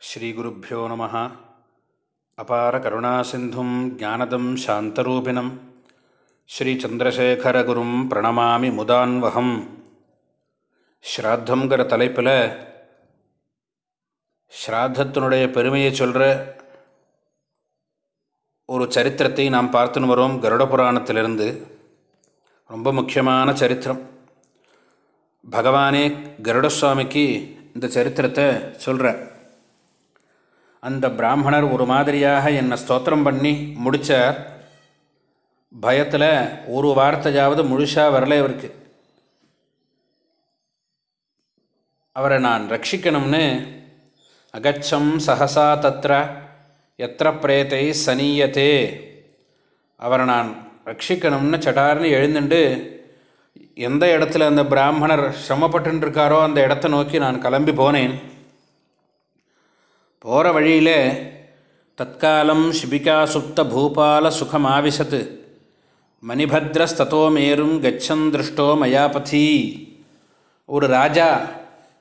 ஸ்ரீகுருப்போ நம. அபார கருணாசிந்தும் ஜானதம் சாந்தரூபிணம். ஸ்ரீச்சந்திரசேகரகுரும் பிரணமாமி முதான்வகம். ஸ்ராத்தங்கிற தலைப்பில் ஸ்ராத்தத்தினுடைய பெருமையை சொல்கிற ஒரு சரித்திரத்தை நாம் பார்த்துன்னு வரோம் கருட புராணத்திலிருந்து. ரொம்ப முக்கியமான சரித்திரம். பகவானே கருடசுவாமிக்கு இந்த சரித்திரத்தை சொல்கிறார் அந்த பிராமணர் ஒரு மாதிரியாக என்னை ஸ்தோத்திரம் பண்ணி முடித்தார் பயத்தில் ஒரு வார்த்தையாவது முழுசாக வரல இவருக்கு அவரை நான் ரட்சிக்கணும்னு அகச்சம் சகசா தத்ர எத்திர பிரேத்தை சனியத்தே அவரை நான் ரட்சிக்கணும்னு சட்டார்னு எழுந்துண்டு எந்த இடத்துல அந்த பிராமணர் சிரமப்பட்டுருக்காரோ அந்த இடத்த நோக்கி நான் கிளம்பி போனேன். போகிற வழியில் தற்காலம் ஷிபிகா சுப்த பூபால சுகமாவிசத் மணிபத்ரஸ்தோ மேரும் கச்சன் திருஷ்டோ மயாபதி. ஒரு ராஜா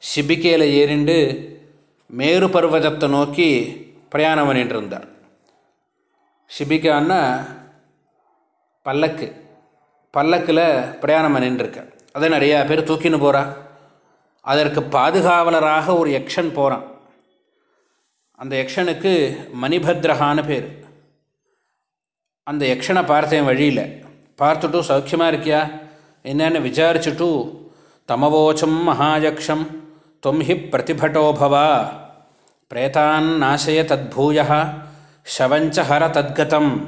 ஷிபிக்கையில் ஏறிண்டு மேரு பர்வதத்தை நோக்கி பிரயாணம் பண்ணிட்டு இருந்தார். பல்லக்கு. பல்லக்கில் பிரயாணம் பண்ணிட்டுருக்க அதை நிறையா பேர் தூக்கின்னு போகிறா அதற்கு பாதுகாவலராக ஒரு யக்ஷன் போகிறான் அந்த யக்ஷனுக்கு மணிபத்ரஹான்னு பேர். அந்த யக்ஷனை பார்த்தேன் வழியில். பார்த்துட்டு சௌக்கியமாக இருக்கியா? என்னென்னு விசாரிச்சுட்டு தமவோச்சம் மகாயக்ஷம் தொம்ஹி பிரதிபட்டோபவா பிரேதான் நாசய தத்பூயா ஷவஞ்ச ஹர தத்கதம்.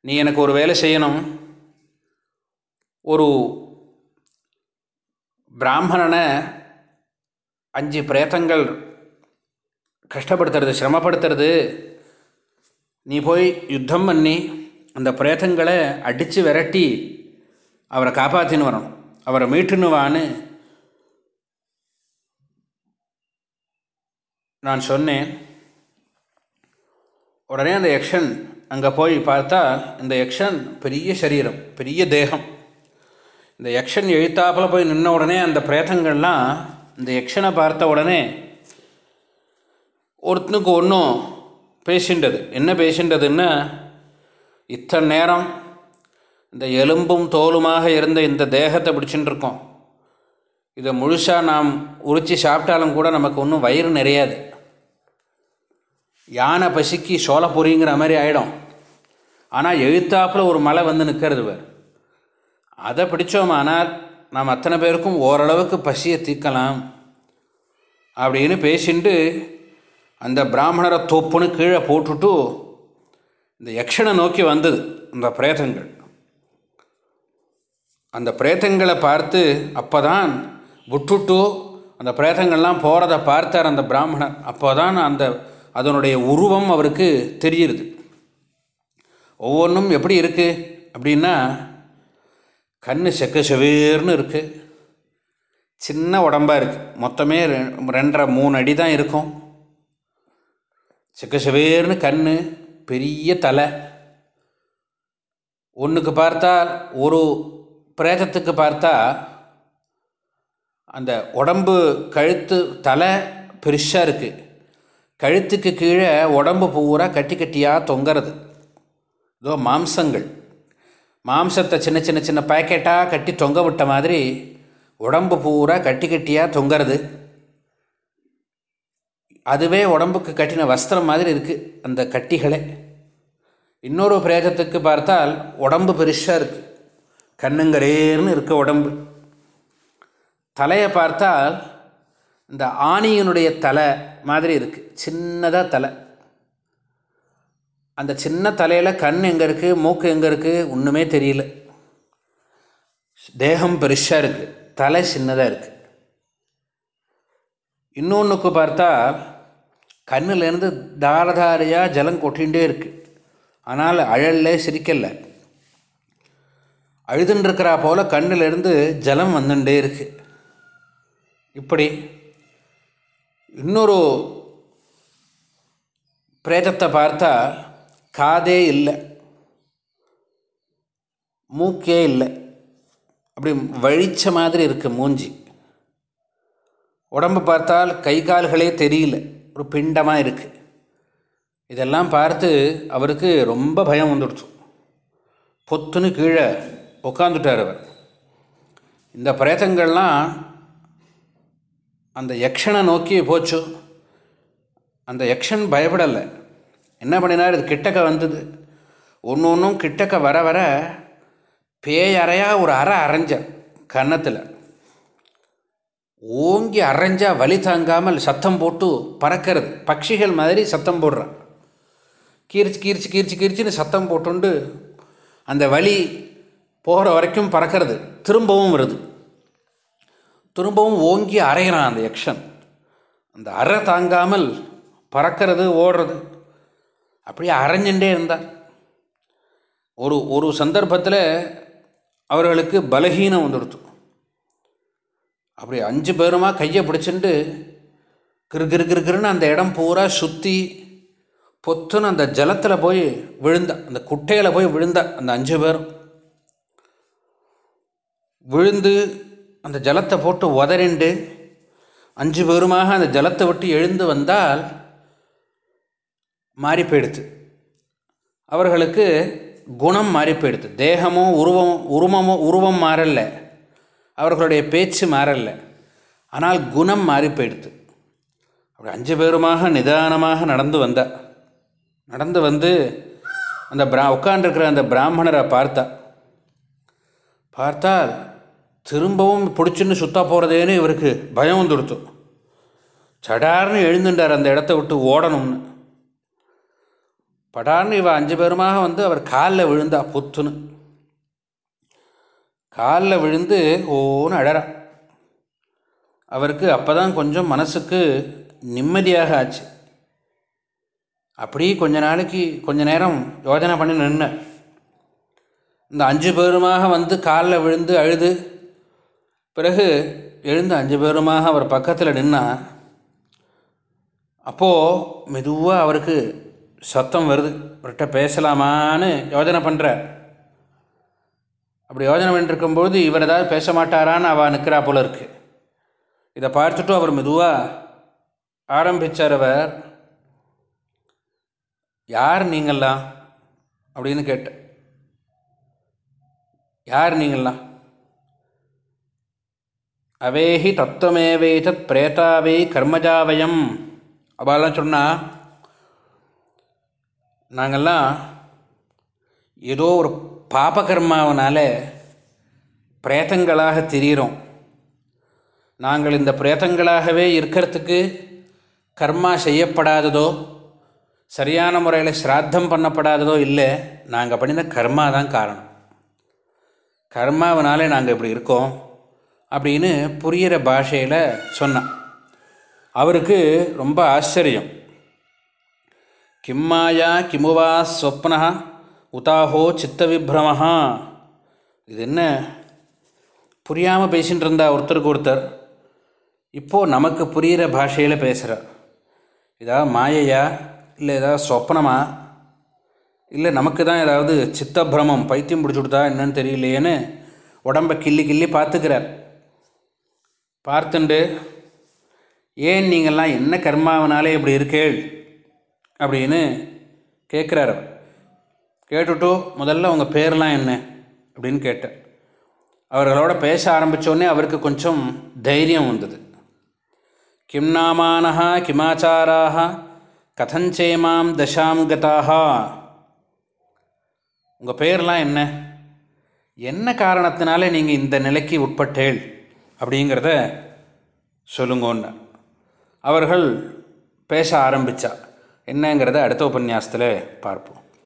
நீ எனக்கு ஒரு வேலை செய்யணும். ஒரு பிராமணனை அஞ்சு பிரேத்தங்கள் கஷ்டப்படுத்துறது சிரமப்படுத்துறது. நீ போய் யுத்தம் பண்ணி அந்த பிரேதங்களை அடித்து விரட்டி அவரை காப்பாற்றின்னு வரணும். அவரை மீட்டுன்னுவான்னு நான் சொன்னேன். உடனே அந்த யக்ஷன் அங்கே போய் பார்த்தா இந்த யக்ஷன் பெரிய சரீரம் பெரிய தேகம். இந்த யக்ஷன் எழுத்தாப்பில் போய் நின்ன உடனே அந்த பிரேதங்கள்லாம் இந்த யக்ஷனை பார்த்த உடனே ஒருத்தனுக்கு ஒன்றும் பேசின்றது. என்ன பேசின்றதுன்னா இத்தனை நேரம் இந்த எலும்பும் தோலுமாக இருந்த இந்த தேகத்தை பிடிச்சின்னு இருக்கோம் இதை முழுசாக நாம் உரித்து சாப்பிட்டாலும் கூட நமக்கு ஒன்றும் வயிறு நிறையாது. யானை பசிக்கு சோளப்பொறிங்கிற மாதிரி ஆகிடும் ஆனால் எழுத்தாப்பில் ஒரு மலை வந்து நிற்கிறது வேறு அதை பிடிச்சோமானால் நாம் அத்தனை பேருக்கும் ஓரளவுக்கு பசியை தீர்க்கலாம் அப்படின்னு பேசிட்டு அந்த பிராமணரை தோப்புன்னு கீழே போட்டுட்டு இந்த யக்ஷனை நோக்கி வந்தது அந்த பிரேதங்கள். அந்த பிரேதங்களை பார்த்து அப்போ தான் விட்டுட்டு அந்த பிரேதங்கள்லாம் போகிறத பார்த்தார் அந்த பிராமணர். அப்போ தான் அந்த அதனுடைய உருவம் அவருக்கு தெரியுது. ஒவ்வொன்றும் எப்படி இருக்குது அப்படின்னா கண் செக்க செவேர்னு இருக்குது சின்ன உடம்பாக இருக்குது மொத்தமே ரெண்டரை மூணு அடி தான் இருக்கும். சிக்கசவேர்னு கண் பெரிய தலை. ஒன்றுக்கு பார்த்தா ஒரு பிரேதத்துக்கு பார்த்தா அந்த உடம்பு கழுத்து தலை பெருசாக இருக்குது கழுத்துக்கு கீழே உடம்பு பூரா கட்டி கட்டியாக தொங்கிறது. இதோ மாம்சங்கள். மாம்சத்தை சின்ன சின்ன சின்ன பேக்கெட்டாக கட்டி தொங்க விட்ட மாதிரி உடம்பு பூரா கட்டி கட்டியாக தொங்கிறது. அதுவே உடம்புக்கு கட்டின வஸ்திரம் மாதிரி இருக்குது அந்த கட்டிகளே. இன்னொரு பிரேதத்துக்கு பார்த்தால் உடம்பு பெருசாக இருக்குது கண்ணுங்கரேர்னு இருக்க உடம்பு. தலையை பார்த்தால் இந்த ஆணியினுடைய தலை மாதிரி இருக்குது சின்னதாக தலை. அந்த சின்ன தலையில் கண் எங்கே இருக்குது மூக்கு எங்கே இருக்குது ஒன்றுமே தெரியல. தேகம் பெருசாக இருக்குது தலை சின்னதாக இருக்குது இன்னொன்றுக்கு பார்த்தா கண்ணிலேருந்து தாரதாரியாக ஜலம் கொட்டிகிட்டே இருக்குது ஆனால் அழல்ல சிரிக்கலை அழுதுன்றிருக்கிறா போல் கண்ணிலேருந்து ஜலம் வந்துட்டே இருக்குது இப்படி இன்னொரு பிரேதத்தை பார்த்தா காதே இல்லை. மூக்கே இல்லை. அப்படி வழிச்ச மாதிரி இருக்குது மூஞ்சி. உடம்பு பார்த்தால் கை கால்களே தெரியல. ஒரு பிண்டமாக இருக்குது இதெல்லாம் பார்த்து அவருக்கு ரொம்ப பயம் வந்துடுச்சு. பொத்துன்னு கீழே உட்காந்துட்டார் அவர். இந்த பிரேத்தங்கள்லாம் அந்த யக்ஷனை நோக்கி போச்சு. அந்த யக்ஷன் பயப்படலை. என்ன பண்ணினார்? இது கிட்டக்க வந்தது. ஒன்று ஒன்றும் கிட்டக்க வர வர பேயறையாக ஒரு அறை அரைஞ்ச கன்னத்தில். ஓங்கி அரைஞ்சா வலி தாங்காமல் சத்தம் போட்டு பறக்கிறது. பட்சிகள் மாதிரி சத்தம் போடுறான் கீரிச்சு கீரிச்சு கீரிச்சு கீரிச்சின்னு சத்தம் போட்டுண்டு அந்த வலி போகிற வரைக்கும் பறக்கிறது. திரும்பவும் வருது. திரும்பவும் ஓங்கி அரைகிறான் அந்த யக்ஷன். அந்த அறை தாங்காமல் பறக்கிறது ஓடுறது. அப்படியே அரைஞ்சுட்டே இருந்தார் ஒரு ஒரு சந்தர்ப்பத்தில் அவர்களுக்கு பலகீனம் வந்துடுத்து. அப்படி அஞ்சு பேருமா கையை பிடிச்சிட்டு கிரு கிரு கிரு கிருன்னு அந்த இடம் பூரா சுற்றி பொத்துன்னு அந்த ஜலத்தில் போய் விழுந்தா அந்த குட்டையில் போய் விழுந்தா அந்த அஞ்சு பேரும் விழுந்து அந்த ஜலத்தை போட்டு உதறிண்டு அஞ்சு பேருமாக அந்த ஜலத்தை விட்டு எழுந்து வந்தால் மாறி போயிடுது அவர்களுக்கு குணம் மாறி போயிடுது தேகமும் உருவம் உருவமோ உருவம் மாறலை. அவர்களுடைய பேச்சு மாறலை ஆனால் குணம் மாறி போயிடுது அப்படி அஞ்சு பேருமாக நிதானமாக நடந்து வந்தா. நடந்து வந்து அந்த பிரா உட்காண்டிருக்கிற அந்த பிராமணரை பார்த்தா. பார்த்தால் திரும்பவும் பிடிச்சின்னு சுத்தா போகிறதேன்னு இவருக்கு பயம் வந்துடுத்து. சடார்னு எழுந்துட்டார் அந்த இடத்த விட்டு ஓடணும்னு. படார்னு இவ அஞ்சு பேருமாக வந்து அவர் காலில் விழுந்தா புத்துன்னு. காலில் விழுந்து ஓன்னு அழறா. அவருக்கு அப்போ தான் கொஞ்சம் மனசுக்கு நிம்மதியாக ஆச்சு. அப்படி கொஞ்ச நாளைக்கு கொஞ்ச நேரம் யோஜனை பண்ணி நின்று இந்த அஞ்சு பேருமாக வந்து காலில் விழுந்து அழுது பிறகு எழுந்து அஞ்சு பேருமாக அவர் பக்கத்தில் நின்னா அப்போது மெதுவாக அவருக்கு சத்தம் வருது. அவர்கிட்ட பேசலாமான்னு யோஜனை பண்ணுற அப்படி யோஜனை பண்ணிருக்கும்போது இவர் ஏதாவது பேச மாட்டாரான்னு அவள் நிற்கிறா போல இருக்கு. இதை பார்த்துட்டும் அவர் மெதுவாக ஆரம்பித்தார் அவர் யார் நீங்கள்லாம்? அப்படின்னு கேட்ட யார் நீங்கள்லாம்? அவேஹி தத்துவமேவே தத் பிரேதாவை கர்மஜாவயம். அவெல்லாம் சொன்னால் நாங்கள்லாம் ஏதோ ஒரு பாபகர்மாவனால் பிரேத்தங்களாக தெரிகிறோம் நாங்கள் இந்த பிரேத்தங்களாகவே இருக்கிறதுக்கு கர்மா செய்யப்படாததோ சரியான முறையில் ஸ்ராத்தம் பண்ணப்படாததோ இல்லை நாங்கள் பண்ணின கர்மா தான் காரணம். கர்மாவனாலே நாங்கள் இப்படி இருக்கோம் அப்படின்னு புரிகிற பாஷையில் சொன்னான். அவருக்கு ரொம்ப ஆச்சரியம். கிம்மாயா கிமுவா ஸ்வப்னா உதாஹோ சித்த விப்ரமஹா இது என்ன புரியாமல் பேசிகிட்டு இருந்தா ஒருத்தருக்கு ஒருத்தர். இப்போது நமக்கு புரிகிற பாஷையில் பேசுகிறார் ஏதாவது மாயையா? இல்லை ஏதாவது சொப்னமா இல்லை நமக்கு தான் ஏதாவது சித்தபிரமம் பைத்தியம் பிடிச்சுடுதா என்னன்னு தெரியலையேன்னு உடம்பை கிள்ளி கிள்ளி பார்த்துக்கிறார். பார்த்துண்டு ஏன் நீங்கள்லாம் என்ன கர்மாவனாலே இப்படி இருக்கேள்? அப்படின்னு கேட்குறாரு கேட்டுட்டு முதல்ல உங்கள் பேர்லாம் என்ன? அப்படின்னு கேட்டேன். அவர்களோட பேச ஆரம்பித்தோடனே அவருக்கு கொஞ்சம் தைரியம் வந்தது. கிம் நாமானஹா கிமாச்சாராக கதஞ்சேமாம் தசாம் கதாக உங்கள் பேர்லாம் என்ன? என்ன காரணத்தினால நீங்கள் இந்த நிலைக்கு உட்பட்டேள்? அப்படிங்கிறத சொல்லுங்கன்னு. அவர்கள் பேச ஆரம்பித்தா என்னங்கிறத அடுத்த உபன்யாசத்தில் பார்ப்போம்.